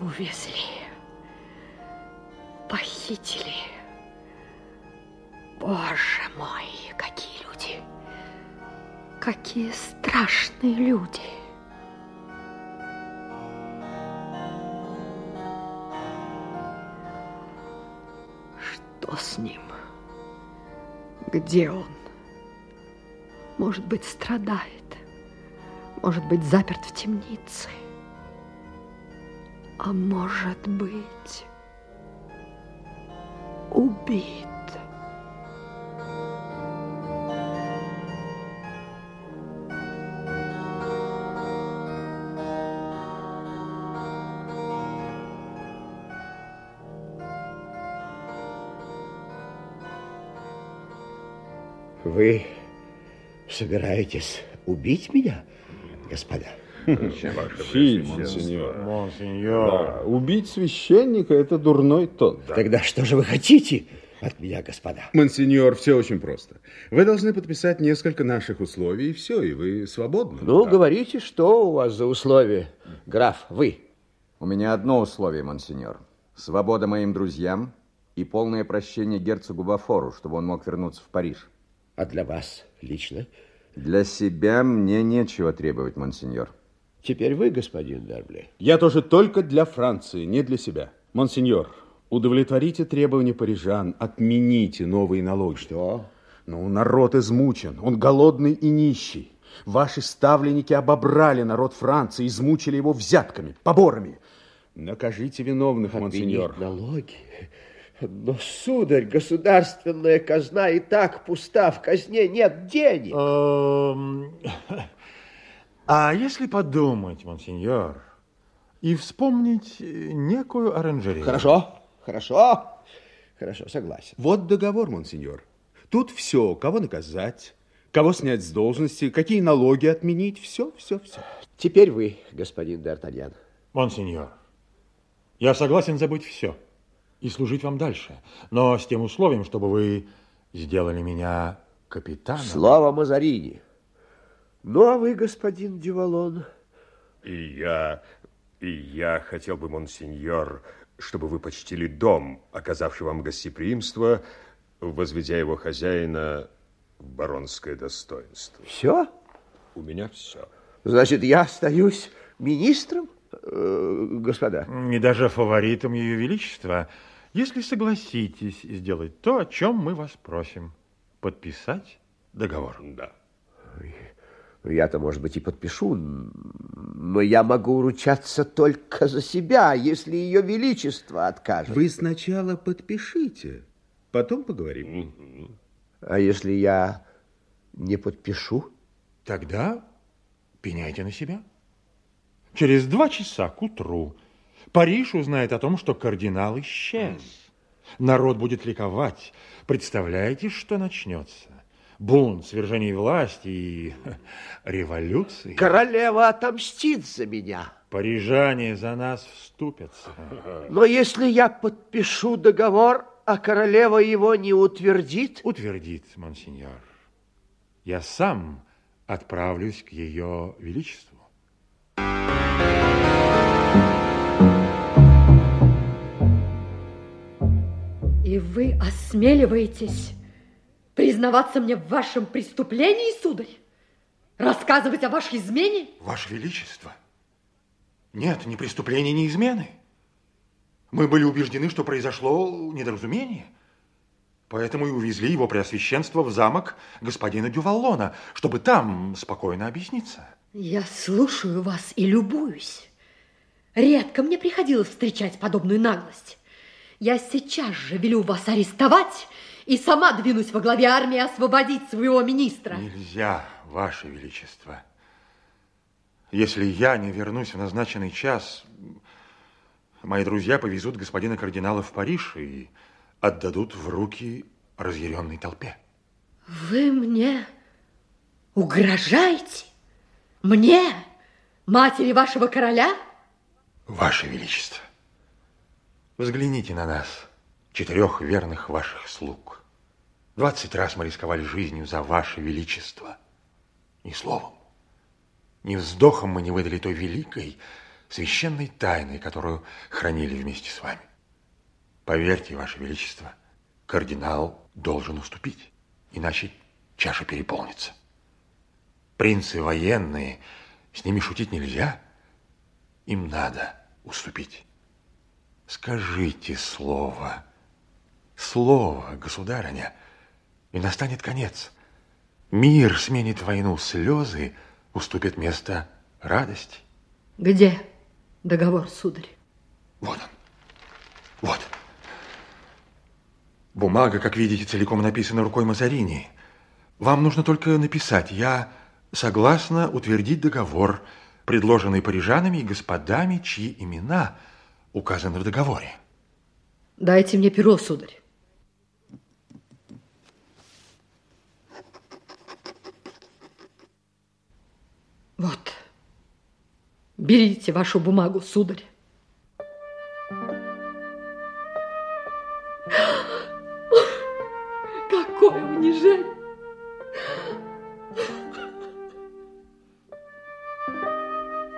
Увезли. Похитили. Боже мой, какие люди. Какие страшные люди. Что с ним? Где он? Может быть, страдает. Может быть, заперт в темнице. А может быть, убит. Вы собираетесь убить меня, господа? Фи, монсеньор. Монсеньор. Да, убить священника – это дурной тон. Да. Тогда что же вы хотите от меня, господа? Монсеньор, все очень просто. Вы должны подписать несколько наших условий, и все, и вы свободны. Ну, да. говорите, что у вас за условия, граф, вы? У меня одно условие, монсеньор. Свобода моим друзьям и полное прощение герцогу Бафору, чтобы он мог вернуться в Париж. А для вас лично? Для себя мне нечего требовать, монсеньор. Теперь вы, господин Дарбле. Я тоже только для Франции, не для себя. Монсеньор, удовлетворите требования парижан, отмените новые налоги. Что? Ну, народ измучен, он голодный и нищий. Ваши ставленники обобрали народ Франции, измучили его взятками, поборами. Накажите виновных, Отменить монсеньор. налоги? Но, сударь, государственная казна и так пуста, в казне нет денег. А если подумать, монсеньор, и вспомнить некую оранжерею? Хорошо, хорошо, хорошо, согласен. Вот договор, монсеньор. Тут все, кого наказать, кого снять с должности, какие налоги отменить, все, все, все. Теперь вы, господин Д'Артаньян. Монсеньор, я согласен забыть все и служить вам дальше, но с тем условием, чтобы вы сделали меня капитаном. Слово Мазарини. Ну, а вы, господин Дювалон? И я, и я хотел бы, монсеньор, чтобы вы почтили дом, оказавший вам гостеприимство, возведя его хозяина в баронское достоинство. Все? У меня все. Значит, я остаюсь министром, э, господа? Не даже фаворитом Ее Величества, если согласитесь сделать то, о чем мы вас просим. Подписать договор. Да. Я-то, может быть, и подпишу, но я могу ручаться только за себя, если ее величество откажет. Вы сначала подпишите, потом поговорим. А если я не подпишу? Тогда пеняйте на себя. Через два часа к утру Париж узнает о том, что кардинал исчез. Народ будет ликовать. Представляете, что начнется? Бунт, свержение власти и революции. Королева отомстит за меня. Парижане за нас вступятся. Но если я подпишу договор, а королева его не утвердит? Утвердит, монсеньор. Я сам отправлюсь к ее величеству. И вы осмеливаетесь Признаваться мне в вашем преступлении, сударь? Рассказывать о вашей измене? Ваше Величество, нет ни преступления, ни измены. Мы были убеждены, что произошло недоразумение. Поэтому и увезли его преосвященство в замок господина Дюваллона, чтобы там спокойно объясниться. Я слушаю вас и любуюсь. Редко мне приходилось встречать подобную наглость. Я сейчас же велю вас арестовать и сама двинусь во главе армии освободить своего министра. Нельзя, Ваше Величество. Если я не вернусь в назначенный час, мои друзья повезут господина кардинала в Париж и отдадут в руки разъяренной толпе. Вы мне угрожаете? Мне, матери вашего короля? Ваше Величество, взгляните на нас, четырех верных ваших слуг. Двадцать раз мы рисковали жизнью за ваше величество. Ни словом, ни вздохом мы не выдали той великой, священной тайной, которую хранили вместе с вами. Поверьте, Ваше Величество, кардинал должен уступить, иначе чаша переполнится. Принцы военные, с ними шутить нельзя, им надо уступить. Скажите слово, слово, государыня, и настанет конец. Мир сменит войну, слезы уступят место радости. Где договор, сударь? Вот он. Вот. Бумага, как видите, целиком написана рукой Мазарини. Вам нужно только написать «Я согласна утвердить договор, предложенный парижанами и господами, чьи имена указаны в договоре». Дайте мне перо, сударь. Вот. Берите вашу бумагу, сударь. Какое унижение!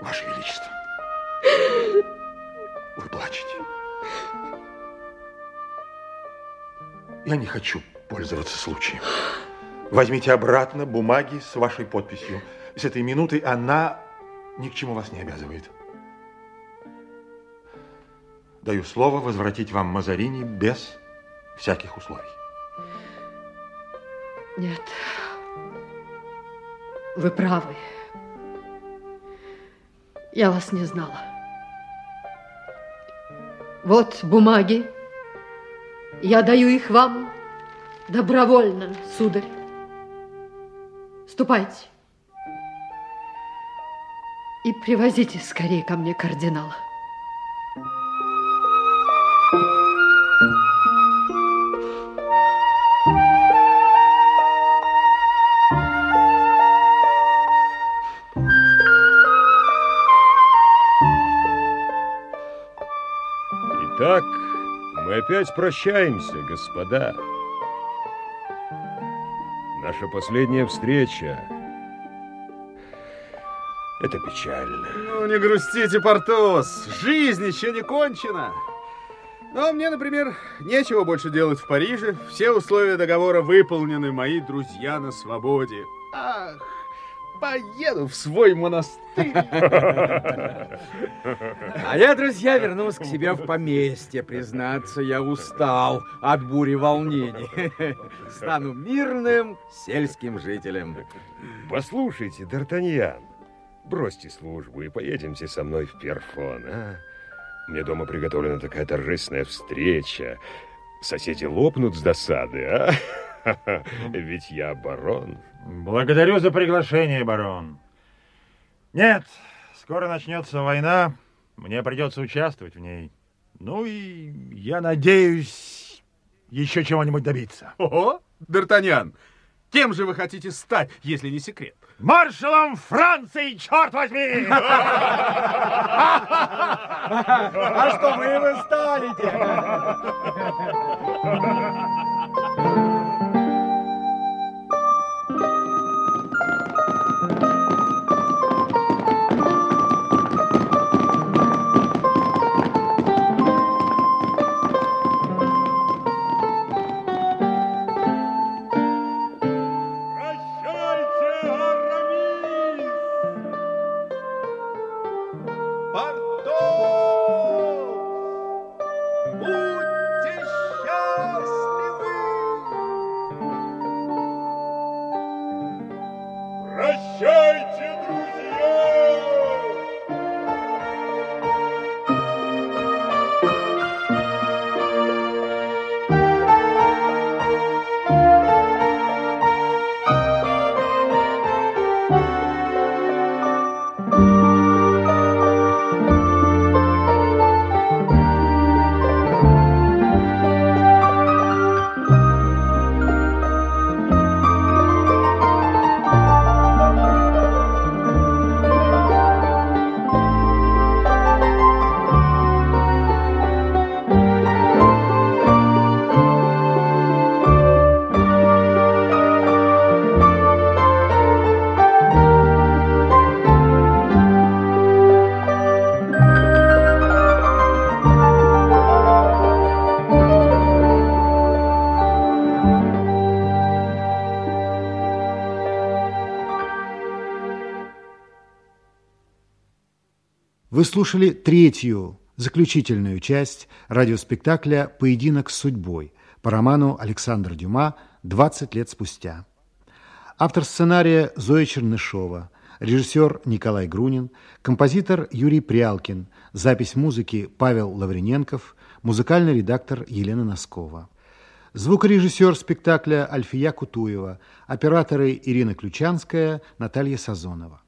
Ваше Величество, вы плачете. Я не хочу пользоваться случаем. Возьмите обратно бумаги с вашей подписью. С этой минуты она ни к чему вас не обязывает. Даю слово возвратить вам Мазарини без всяких условий. Нет, вы правы. Я вас не знала. Вот бумаги. Я даю их вам добровольно, сударь. Ступайте. И привозите скорее ко мне кардинала. Итак, мы опять прощаемся, господа. Наша последняя встреча. Это печально. Ну, не грустите, Портос. Жизнь еще не кончена. Но мне, например, нечего больше делать в Париже. Все условия договора выполнены, мои друзья на свободе. Ах, поеду в свой монастырь. А я, друзья, вернусь к себе в поместье. Признаться, я устал от бури волнений. Стану мирным сельским жителем. Послушайте, Д'Артаньян, бросьте службу и поедемте со мной в Перфон, а? Мне дома приготовлена такая торжественная встреча. Соседи лопнут с досады, а? Ведь я барон. Благодарю за приглашение, барон. Нет, скоро начнется война, мне придется участвовать в ней. Ну и я надеюсь еще чего-нибудь добиться. О, Д'Артаньян, кем же вы хотите стать, если не секрет? Маршалом Франции, черт возьми! А что вы вы станете? Вы слушали третью, заключительную часть радиоспектакля «Поединок с судьбой» по роману Александра Дюма «20 лет спустя». Автор сценария Зоя Чернышова, режиссер Николай Грунин, композитор Юрий Прялкин, запись музыки Павел Лаврененков, музыкальный редактор Елена Носкова. Звукорежиссер спектакля Альфия Кутуева, операторы Ирина Ключанская, Наталья Сазонова.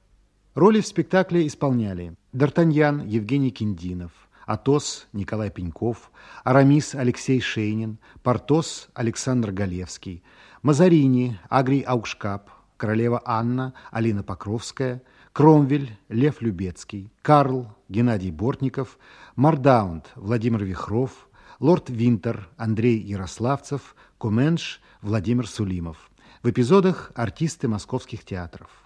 Роли в спектакле исполняли Д'Артаньян Евгений Киндинов, Атос Николай Пеньков, Арамис Алексей Шейнин, Портос Александр Галевский, Мазарини Агрий Аукшкап, королева Анна Алина Покровская, Кромвель Лев Любецкий, Карл Геннадий Бортников, Мардаунд Владимир Вихров, лорд Винтер Андрей Ярославцев, Куменш Владимир Сулимов. В эпизодах артисты московских театров.